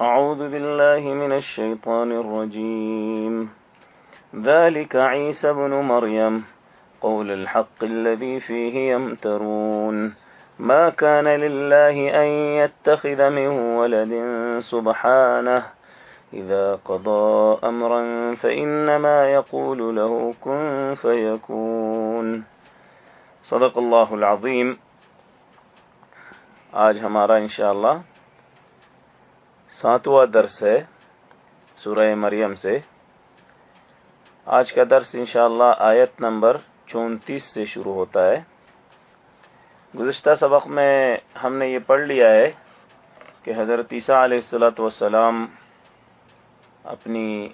أعوذ بالله من الشيطان الرجيم. ذلك عيسى بن مريم. قول الحق الذي فيه يمترون. ما كان لله أن يتخذ من ولد سبحانه. إذا قضى أمرا فإنما يقول له كن فيكون. صدق الله العظيم. آج ہمارا انشاءاللہ ساتواں درس ہے سورہ مریم سے۔ آج کا درس انشاءاللہ آیت نمبر چونتیس سے شروع ہوتا ہے۔ گزشتہ سبق میں ہم نے یہ پڑھ لیا ہے کہ حضرت عیسیٰ علیہ السلاۃ والسلام اپنی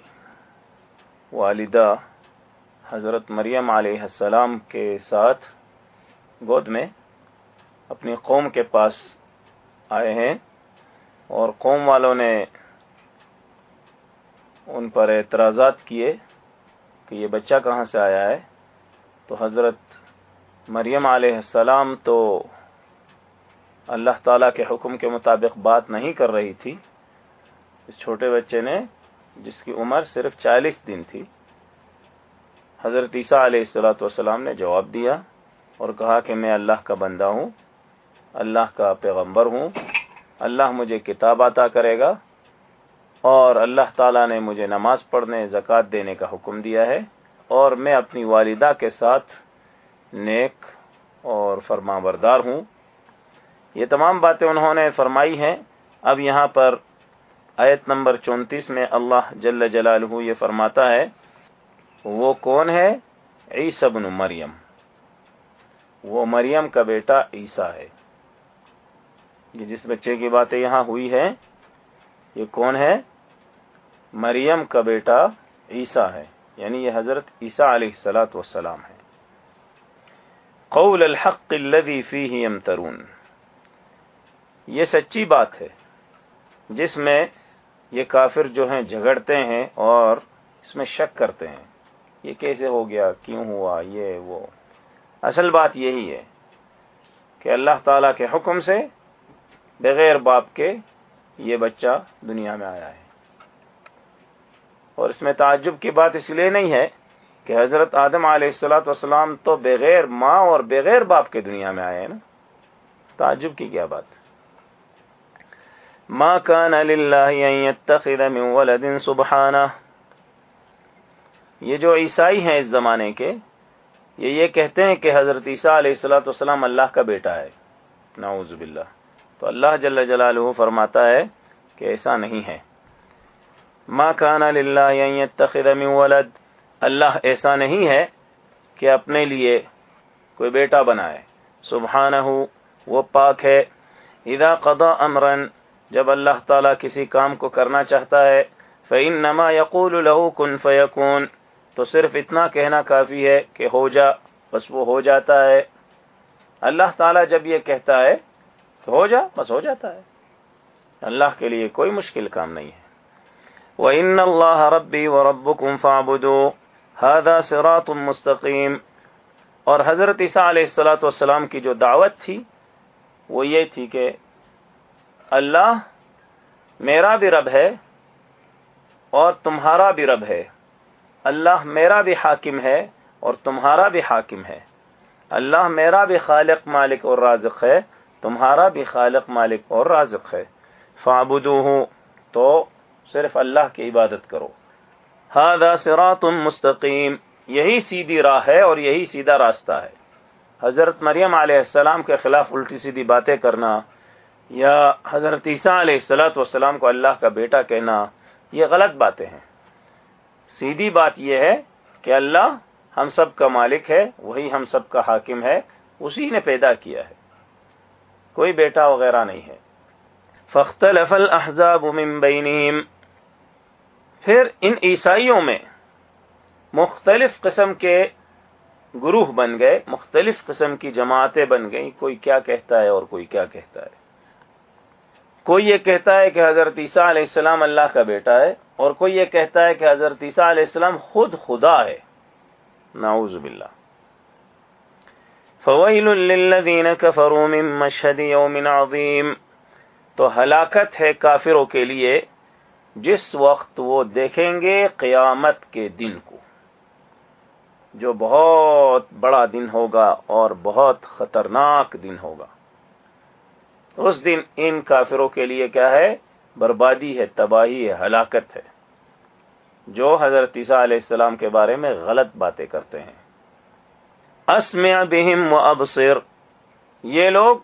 والدہ حضرت مریم علیہ السلام کے ساتھ گود میں اپنی قوم کے پاس آئے ہیں۔ اور قوم والوں نے ان پر اعتراضات کیے کہ یہ بچہ کہاں سے آیا ہے؟ تو حضرت مریم علیہ السلام تو اللہ تعالیٰ کے حکم کے مطابق بات نہیں کر رہی تھی۔ اس چھوٹے بچے نے، جس کی عمر صرف چالیس دن تھی، حضرت عیسیٰ علیہ السلاۃ والسلام نے جواب دیا اور کہا کہ میں اللہ کا بندہ ہوں، اللہ کا پیغمبر ہوں اللہ مجھے کتاب عطا کرے گا اور اللہ تعالیٰ نے مجھے نماز پڑھنے، زکوٰۃ دینے کا حکم دیا ہے اور میں اپنی والدہ کے ساتھ نیک اور فرما بردار ہوں۔ یہ تمام باتیں انہوں نے فرمائی ہیں۔ اب یہاں پر آیت نمبر چونتیس میں اللہ جل جلالہ یہ فرماتا ہے، وہ کون ہے؟ عیسی بن مریم۔ وہ مریم کا بیٹا عیسیٰ ہے۔ یہ جس بچے کی باتیں یہاں ہوئی ہے یہ کون ہے؟ مریم کا بیٹا عیسیٰ ہے یعنی یہ حضرت عیسیٰ علیہ السلاۃ والسلام ہے قول الحق الذي فيه يمترون یہ سچی بات ہے، جس میں یہ کافر جو ہیں جھگڑتے ہیں اور اس میں شک کرتے ہیں۔ یہ کیسے ہو گیا؟ کیوں ہوا؟ یہ وہ۔ اصل بات یہی ہے کہ اللہ تعالی کے حکم سے بغیر باپ کے یہ بچہ دنیا میں آیا ہے۔ اور اس میں تعجب کی بات اس لیے نہیں ہے کہ حضرت آدم علیہ السلاۃ والسلام تو بغیر ماں اور بغیر باپ کے دنیا میں آئے ہیں نا۔ تعجب کی کیا بات۔ ماں کان من ولد سبحانہ یہ جو عیسائی ہیں اس زمانے کے، یہ یہ کہتے ہیں کہ حضرت عیسیٰ علیہ السلاۃ والسلام اللہ کا بیٹا ہے۔ نعوذ باللہ۔ تو اللہ جل جلالہ فرماتا ہے کہ ایسا نہیں ہے۔ ماں کان يتخذ من ولد۔ اللہ ایسا نہیں ہے کہ اپنے لیے کوئی بیٹا بنائے۔ سبحانہ وہ پاک ہے۔ اذا قضا امرن، جب اللہ تعالیٰ کسی کام کو کرنا چاہتا ہے فعین نما یقول له کن تو صرف اتنا کہنا کافی ہے کہ ہو جا، بس وہ ہو جاتا ہے۔ اللہ تعالیٰ جب یہ کہتا ہے تو ہو جا، بس ہو جاتا ہے۔ اللہ کے لیے کوئی مشکل کام نہیں ہے۔ وَإِنَّ اللَّهَ رَبِّي وَرَبُّكُمْ فَعْبُدُوا هَذَا صِرَاطٌ مستقیم اور حضرت عیسیٰ علیہ السلاۃ والسلام کی جو دعوت تھی، وہ یہ تھی کہ اللہ میرا بھی رب ہے اور تمہارا بھی رب ہے۔ اللہ میرا بھی حاکم ہے اور تمہارا بھی حاکم ہے۔ اللہ میرا بھی خالق، مالک اور رازق ہے۔ تمہارا بھی خالق مالک اور رازق ہے۔ فابدو ہوں تو صرف اللہ کی عبادت کرو۔ ہاں صراط مستقیم، یہی سیدھی راہ ہے اور یہی سیدھا راستہ ہے۔ حضرت مریم علیہ السلام کے خلاف الٹی سیدھی باتیں کرنا، یا حضرت عیسیٰ علیہ السلاۃ والسلام کو اللہ کا بیٹا کہنا، یہ غلط باتیں ہیں۔ سیدھی بات یہ ہے کہ اللہ ہم سب کا مالک ہے، وہی ہم سب کا حاکم ہے، اسی نے پیدا کیا ہے۔ کوئی بیٹا وغیرہ نہیں ہے۔ فختلف الاحزاب من بینہم۔ پھر ان عیسائیوں میں مختلف قسم کے گروہ بن گئے، مختلف قسم کی جماعتیں بن گئیں۔ کوئی کیا کہتا ہے اور کوئی کیا کہتا ہے۔ کوئی یہ کہتا ہے کہ حضرت عیسیٰ علیہ السلام اللہ کا بیٹا ہے اور کوئی یہ کہتا ہے کہ حضرت عیسیٰ علیہ السلام خود خدا ہے۔ نعوذ باللہ۔ فویل للذین کفروا من مشہد یوم عظیم۔ تو ہلاکت ہے کافروں کے لیے، جس وقت وہ دیکھیں گے قیامت کے دن کو۔ جو بہت بڑا دن ہوگا اور بہت خطرناک دن ہوگا۔ اس دن ان کافروں کے لیے کیا ہے؟ بربادی ہے، تباہی ہے، ہلاکت ہے۔ جو حضرت عیسیٰ علیہ السلام کے بارے میں غلط باتیں کرتے ہیں۔ اسمع بہم و ابصر۔ یہ لوگ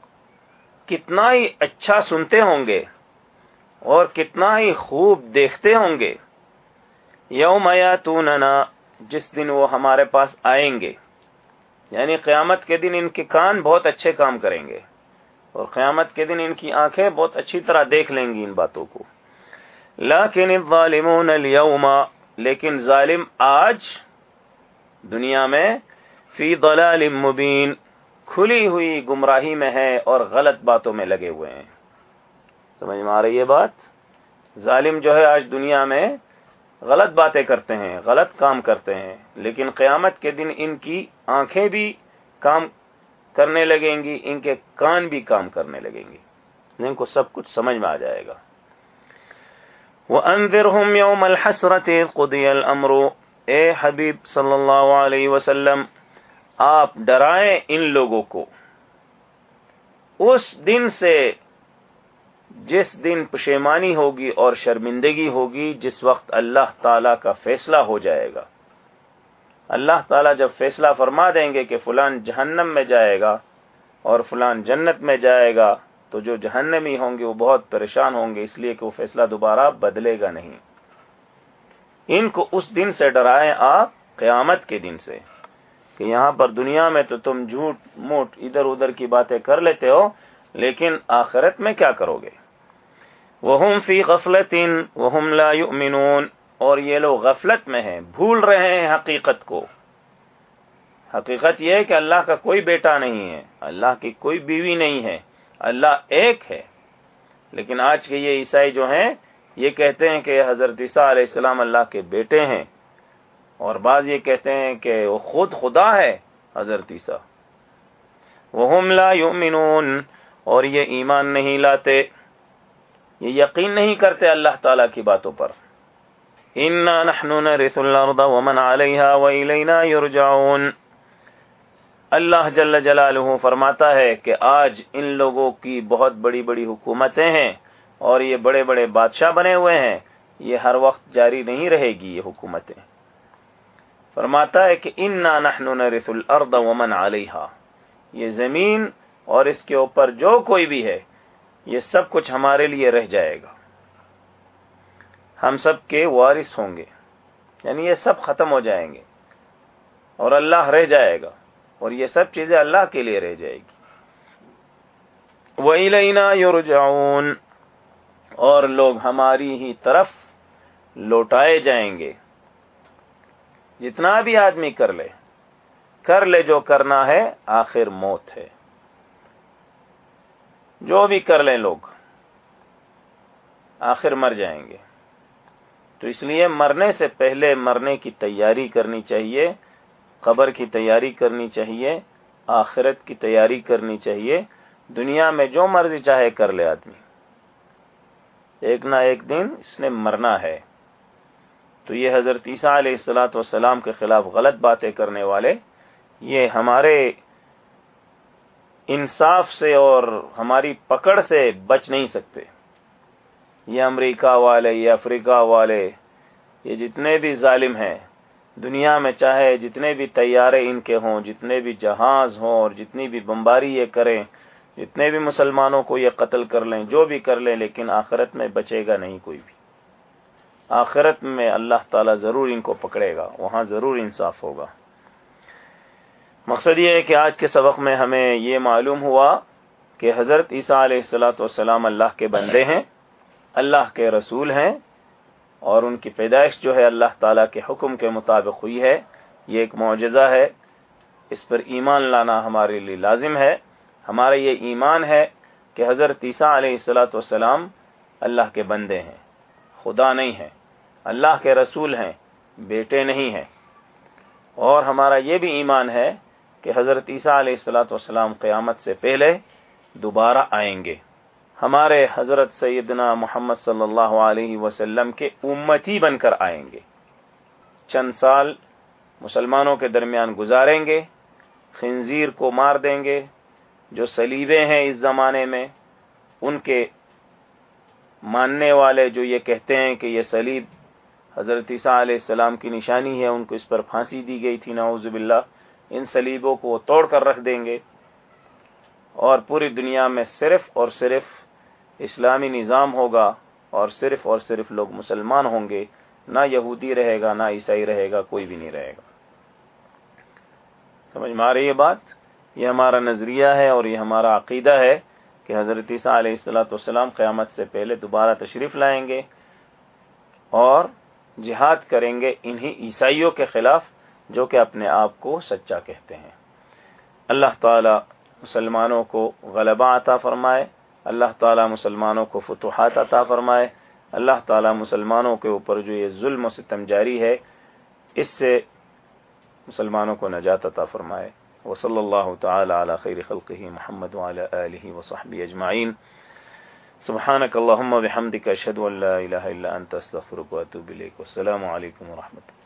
کتنا ہی اچھا سنتے ہوں گے اور کتنا ہی خوب دیکھتے ہوں گے۔ یوم یاتوننا، جس دن وہ ہمارے پاس آئیں گے۔ یعنی قیامت کے دن ان کے کان بہت اچھے کام کریں گے۔ اور قیامت کے دن ان کی آنکھیں بہت اچھی طرح دیکھ لیں گی ان باتوں کو۔ لیکن الظالمون اليوم، لیکن ظالم آج دنیا میں فی ضلال مبین، کھلی ہوئی گمراہی میں ہے اور غلط باتوں میں لگے ہوئے ہیں۔ سمجھ میں آ رہی ہے بات؟ ظالم جو ہے آج دنیا میں غلط باتیں کرتے ہیں، غلط کام کرتے ہیں، لیکن قیامت کے دن ان کی آنکھیں بھی کام کرنے لگیں گی، ان کے کان بھی کام کرنے لگیں گی ان کو سب کچھ سمجھ میں آ جائے گا۔ وہ اندر ہوں یوم الحسرت قدی الامر اے حبیب صلی اللہ علیہ وسلم آپ ڈرائیں ان لوگوں کو۔ اس دن سے جس دن پشیمانی ہوگی اور شرمندگی ہوگی، جس وقت اللہ تعالی کا فیصلہ ہو جائے گا۔ اللہ تعالیٰ جب فیصلہ فرما دیں گے کہ فلان جہنم میں جائے گا اور فلان جنت میں جائے گا، تو جو جہنمی ہوں گے وہ بہت پریشان ہوں گے، اس لیے کہ وہ فیصلہ دوبارہ بدلے گا نہیں۔ ان کو اس دن سے ڈرائیں آپ قیامت کے دن سے۔ کہ یہاں پر دنیا میں تو تم جھوٹ موٹ ادھر ادھر کی باتیں کر لیتے ہو، لیکن آخرت میں کیا کرو گے؟ وہ فی غفلت وہ لا یؤمنون اور یہ لوگ غفلت میں ہیں، بھول رہے ہیں حقیقت کو۔ حقیقت یہ ہے کہ اللہ کا کوئی بیٹا نہیں ہے، اللہ کی کوئی بیوی نہیں ہے، اللہ ایک ہے۔ لیکن آج کے یہ عیسائی جو ہیں، یہ کہتے ہیں کہ حضرت عیسیٰ علیہ السلام اللہ کے بیٹے ہیں۔ اور بعض یہ کہتے ہیں کہ وہ خود خدا ہے، حضرت عیسیٰ۔ وہ لا یؤمنون اور یہ ایمان نہیں لاتے۔ یہ یقین نہیں کرتے اللہ تعالی کی باتوں پر۔ انا نحن نرث الارض ومن عليها والينا يرجعون۔ اللہ جل جلالہ فرماتا ہے کہ آج ان لوگوں کی بہت بڑی بڑی حکومتیں ہیں، اور یہ بڑے بڑے بادشاہ بنے ہوئے ہیں۔ یہ ہر وقت جاری نہیں رہے گی یہ حکومتیں۔ فرماتا ہے کہ انا نحن نرث الارض ومن عليها۔ یہ زمین اور اس کے اوپر جو کوئی بھی ہے، یہ سب کچھ ہمارے لیے رہ جائے گا۔ ہم سب کے وارث ہوں گے۔ یعنی یہ سب ختم ہو جائیں گے۔ اور اللہ رہ جائے گا۔ اور یہ سب چیزیں اللہ کے لیے رہ جائے گی۔ وہی لینا اور لوگ ہماری ہی طرف لوٹائے جائیں گے۔ جتنا بھی آدمی کر لے کر لے جو کرنا ہے، آخر موت ہے۔ جو بھی کر لیں لوگ، آخر مر جائیں گے۔ تو اس لیے مرنے سے پہلے مرنے کی تیاری کرنی چاہیے، قبر کی تیاری کرنی چاہیے، آخرت کی تیاری کرنی چاہیے۔ دنیا میں جو مرضی چاہے کر لے آدمی۔ ایک نہ ایک دن اس نے مرنا ہے۔ تو یہ حضرت عیسیٰ علیہ السلاۃ والسلام کے خلاف غلط باتیں کرنے والے، یہ ہمارے انصاف سے اور ہماری پکڑ سے بچ نہیں سکتے۔ یہ امریکہ والے، یہ افریقہ والے، یہ جتنے بھی ظالم ہیں، دنیا میں چاہے جتنے بھی تیارے ان کے ہوں، جتنے بھی جہاز ہوں اور جتنی بھی بمباری یہ کریں، جتنے بھی مسلمانوں کو یہ قتل کر لیں، جو بھی کر لیں، لیکن آخرت میں بچے گا نہیں کوئی بھی۔ آخرت میں اللہ تعالیٰ ضرور ان کو پکڑے گا، وہاں ضرور انصاف ہوگا۔ مقصد یہ ہے کہ آج کے سبق میں ہمیں یہ معلوم ہوا کہ حضرت عیسیٰ علیہ السلاۃ والسلام اللہ کے بندے ہیں، اللہ کے رسول ہیں، اور ان کی پیدائش جو ہے اللہ تعالیٰ کے حکم کے مطابق ہوئی ہے۔ یہ ایک معجزہ ہے، اس پر ایمان لانا ہمارے لیے لازم ہے۔ ہمارا یہ ایمان ہے کہ حضرت عیسیٰ علیہ السلاۃ والسلام اللہ کے بندے ہیں۔ خدا نہیں ہیں اللہ کے رسول ہیں، بیٹے نہیں ہیں۔ اور ہمارا یہ بھی ایمان ہے کہ حضرت عیسیٰ علیہ السلاۃ والسلام قیامت سے پہلے دوبارہ آئیں گے۔ ہمارے حضرت سیدنا محمد صلی اللہ علیہ وسلم کے امتی بن کر آئیں گے۔ چند سال مسلمانوں کے درمیان گزاریں گے، خنزیر کو مار دیں گے۔ جو سلیبے ہیں اس زمانے میں، ان کے ماننے والے جو یہ کہتے ہیں کہ یہ سلیب حضرت عیسیٰ علیہ السلام کی نشانی ہے، ان کو اس پر پھانسی دی گئی تھی، نعوذ باللہ۔ ان سلیبوں کو وہ توڑ کر رکھ دیں گے۔ اور پوری دنیا میں صرف اور صرف اسلامی نظام ہوگا اور صرف اور صرف لوگ مسلمان ہوں گے۔ نہ یہودی رہے گا، نہ عیسائی رہے گا، کوئی بھی نہیں رہے گا۔ سمجھ میں آ رہی ہے بات؟ یہ ہمارا نظریہ ہے اور یہ ہمارا عقیدہ ہے۔ کہ حضرت عیسیٰ علیہ السلاۃ والسلام قیامت سے پہلے دوبارہ تشریف لائیں گے اور جہاد کریں گے انہی عیسائیوں کے خلاف جو کہ اپنے آپ کو سچا کہتے ہیں۔ اللہ تعالی مسلمانوں کو غلبہ عطا فرمائے، اللہ تعالی مسلمانوں کو فتوحات عطا فرمائے، اللہ تعالی مسلمانوں کے اوپر جو یہ ظلم و ستم جاری ہے، اس سے مسلمانوں کو نجات عطا فرمائے۔ وصلی اللہ تعالی علی خیر خلقه محمد وعلى آله وصحبه اجمعین سبحانك اللهم بحمدك اشهد ان لا اله الا انت استغفرك واتوب اليك والسلام علیکم ورحمۃ اللہ